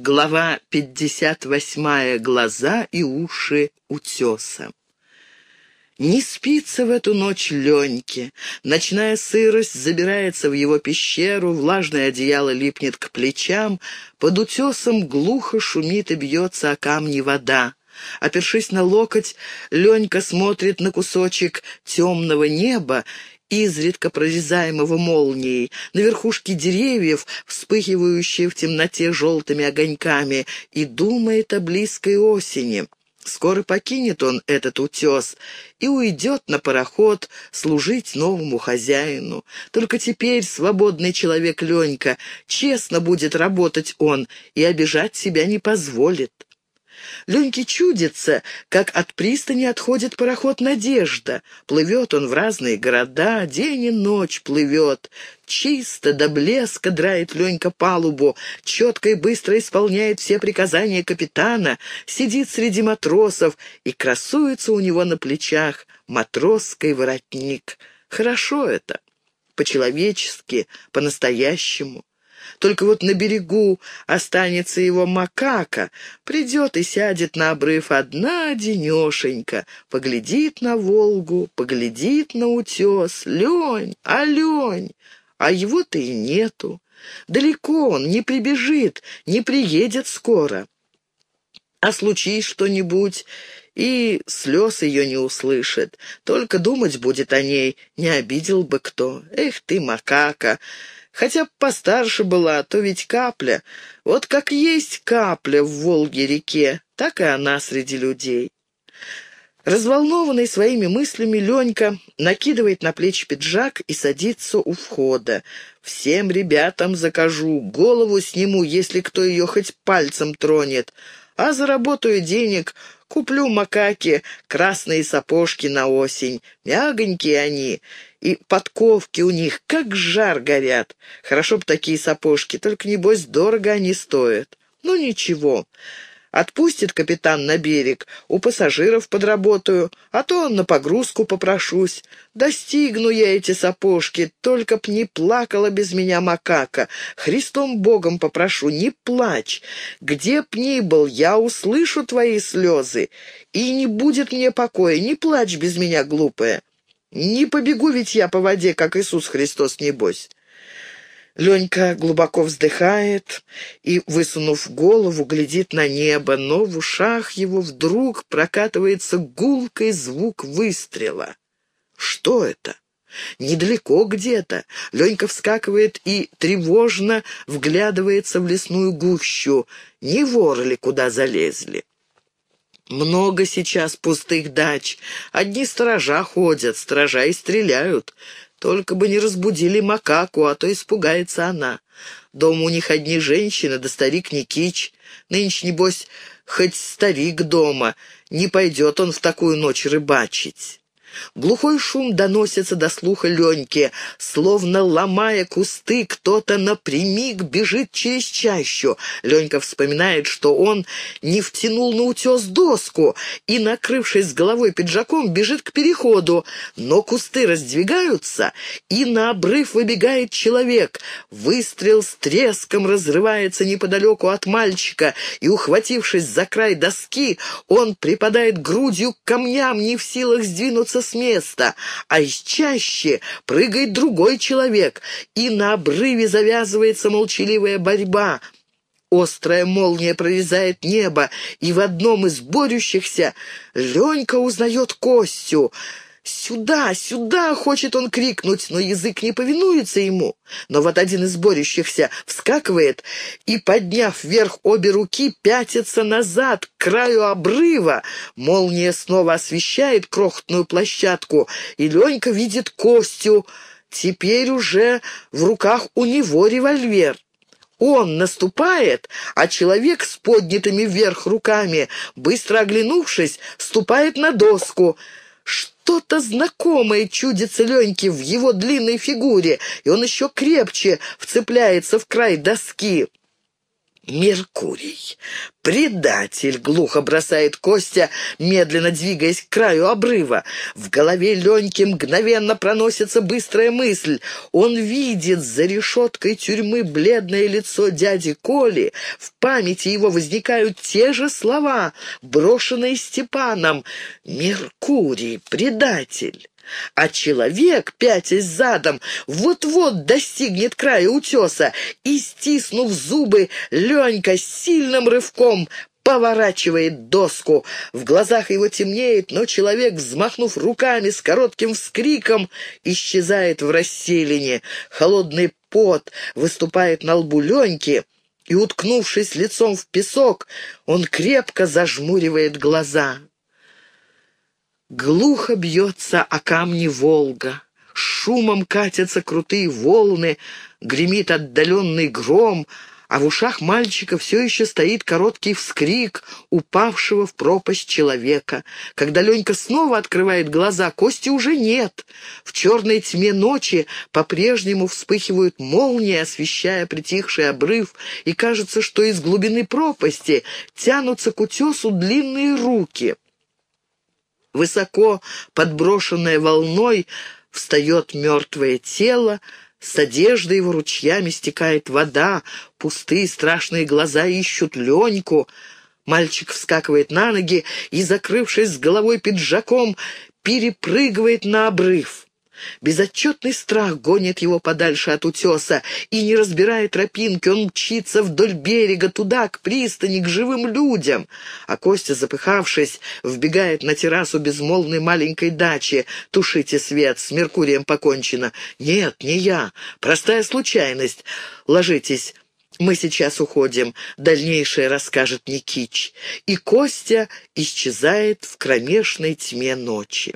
Глава 58. Глаза и уши утеса. Не спится в эту ночь Леньке. Ночная сырость забирается в его пещеру, влажное одеяло липнет к плечам, под утесом глухо шумит и бьется о камни вода. Опершись на локоть, Ленька смотрит на кусочек темного неба изредка прорезаемого молнией, на верхушке деревьев, вспыхивающие в темноте желтыми огоньками, и думает о близкой осени. Скоро покинет он этот утес и уйдет на пароход служить новому хозяину. Только теперь свободный человек Ленька, честно будет работать он и обижать себя не позволит. Леньке чудится, как от пристани отходит пароход «Надежда». Плывет он в разные города, день и ночь плывет. Чисто до блеска драет Ленька палубу, четко и быстро исполняет все приказания капитана, сидит среди матросов и красуется у него на плечах матросский воротник. Хорошо это, по-человечески, по-настоящему. Только вот на берегу останется его макака, придет и сядет на обрыв одна денешенька, поглядит на Волгу, поглядит на утес. Лень, а Лень, а его-то и нету. Далеко он, не прибежит, не приедет скоро. А случись что-нибудь, и слез ее не услышит. Только думать будет о ней, не обидел бы кто. Эх ты, макака! Хотя постарше была, то ведь капля. Вот как есть капля в Волге-реке, так и она среди людей. Разволнованный своими мыслями, Ленька накидывает на плечи пиджак и садится у входа. «Всем ребятам закажу, голову сниму, если кто ее хоть пальцем тронет, а заработаю денег, куплю макаки, красные сапожки на осень, мягонькие они, и подковки у них как жар горят. Хорошо б такие сапожки, только, небось, дорого они стоят. Ну, ничего. Отпустит капитан на берег, у пассажиров подработаю, а то на погрузку попрошусь. Достигну я эти сапожки, только б не плакала без меня макака. Христом Богом попрошу, не плачь. Где б ни был, я услышу твои слезы, и не будет мне покоя, не плачь без меня, глупая. Не побегу ведь я по воде, как Иисус Христос, небось. Ленька глубоко вздыхает и, высунув голову, глядит на небо, но в ушах его вдруг прокатывается гулкий звук выстрела. Что это? Недалеко где-то. Ленька вскакивает и тревожно вглядывается в лесную гущу. Не воры ли куда залезли? Много сейчас пустых дач. Одни сторожа ходят, сторожа и стреляют. Только бы не разбудили макаку, а то испугается она. Дома у них одни женщины, да старик Никич. Нынче, небось, хоть старик дома, не пойдет он в такую ночь рыбачить. Глухой шум доносится до слуха Леньки. Словно ломая кусты, кто-то напрямик бежит через чащу. Ленька вспоминает, что он не втянул на утес доску и, накрывшись головой пиджаком, бежит к переходу. Но кусты раздвигаются, и на обрыв выбегает человек. Выстрел с треском разрывается неподалеку от мальчика, и, ухватившись за край доски, он припадает грудью к камням, не в силах сдвинуться с места, а из чаще прыгает другой человек, и на обрыве завязывается молчаливая борьба. Острая молния прорезает небо, и в одном из борющихся Ленька узнает Костю — «Сюда! Сюда!» — хочет он крикнуть, но язык не повинуется ему. Но вот один из борющихся вскакивает и, подняв вверх обе руки, пятится назад, к краю обрыва. Молния снова освещает крохотную площадку, и Ленька видит Костю. Теперь уже в руках у него револьвер. Он наступает, а человек с поднятыми вверх руками, быстро оглянувшись, ступает на доску — что-то знакомое чудится Леньке в его длинной фигуре, и он еще крепче вцепляется в край доски. Меркурий. «Предатель!» — глухо бросает Костя, медленно двигаясь к краю обрыва. В голове Леньки мгновенно проносится быстрая мысль. Он видит за решеткой тюрьмы бледное лицо дяди Коли. В памяти его возникают те же слова, брошенные Степаном. «Меркурий! Предатель!» А человек, пятясь задом, вот-вот достигнет края утеса, и, стиснув зубы, Ленька сильным рывком поворачивает доску. В глазах его темнеет, но человек, взмахнув руками с коротким вскриком, исчезает в расселине. Холодный пот выступает на лбу Леньки, и, уткнувшись лицом в песок, он крепко зажмуривает глаза. Глухо бьется о камни Волга, шумом катятся крутые волны, гремит отдаленный гром, а в ушах мальчика все еще стоит короткий вскрик упавшего в пропасть человека. Когда Ленька снова открывает глаза, Кости уже нет. В черной тьме ночи по-прежнему вспыхивают молнии, освещая притихший обрыв, и кажется, что из глубины пропасти тянутся к утесу длинные руки — Высоко подброшенное волной встает мертвое тело, с одежды его ручьями стекает вода, пустые страшные глаза ищут Леньку. Мальчик вскакивает на ноги и, закрывшись с головой пиджаком, перепрыгивает на обрыв. Безотчетный страх гонит его подальше от утеса, и, не разбирая тропинки, он мчится вдоль берега, туда, к пристани, к живым людям. А Костя, запыхавшись, вбегает на террасу безмолвной маленькой дачи. «Тушите свет, с Меркурием покончено». «Нет, не я. Простая случайность. Ложитесь». «Мы сейчас уходим. Дальнейшее расскажет Никич». И Костя исчезает в кромешной тьме ночи.